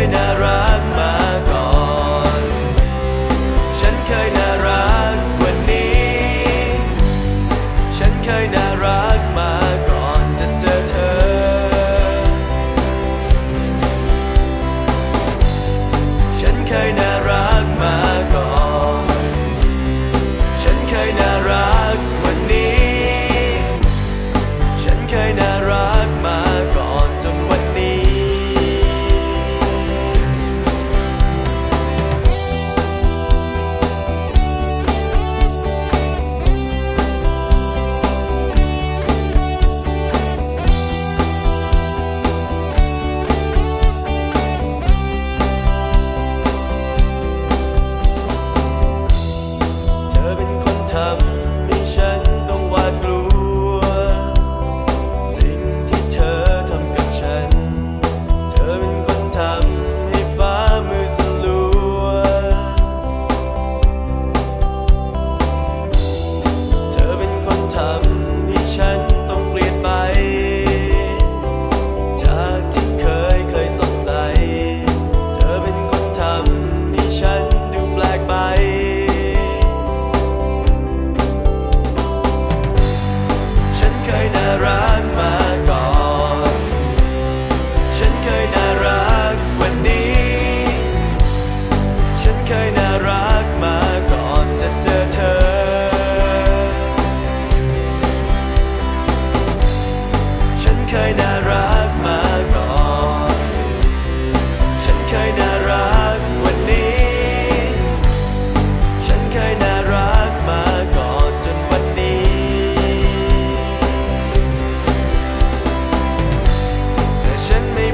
ยน่ารักมา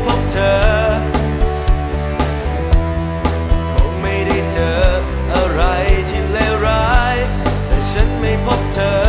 พบเธอ คงไม่ได้เจออะไรที่เลวร้าย ถ้าฉันไม่พบเธอ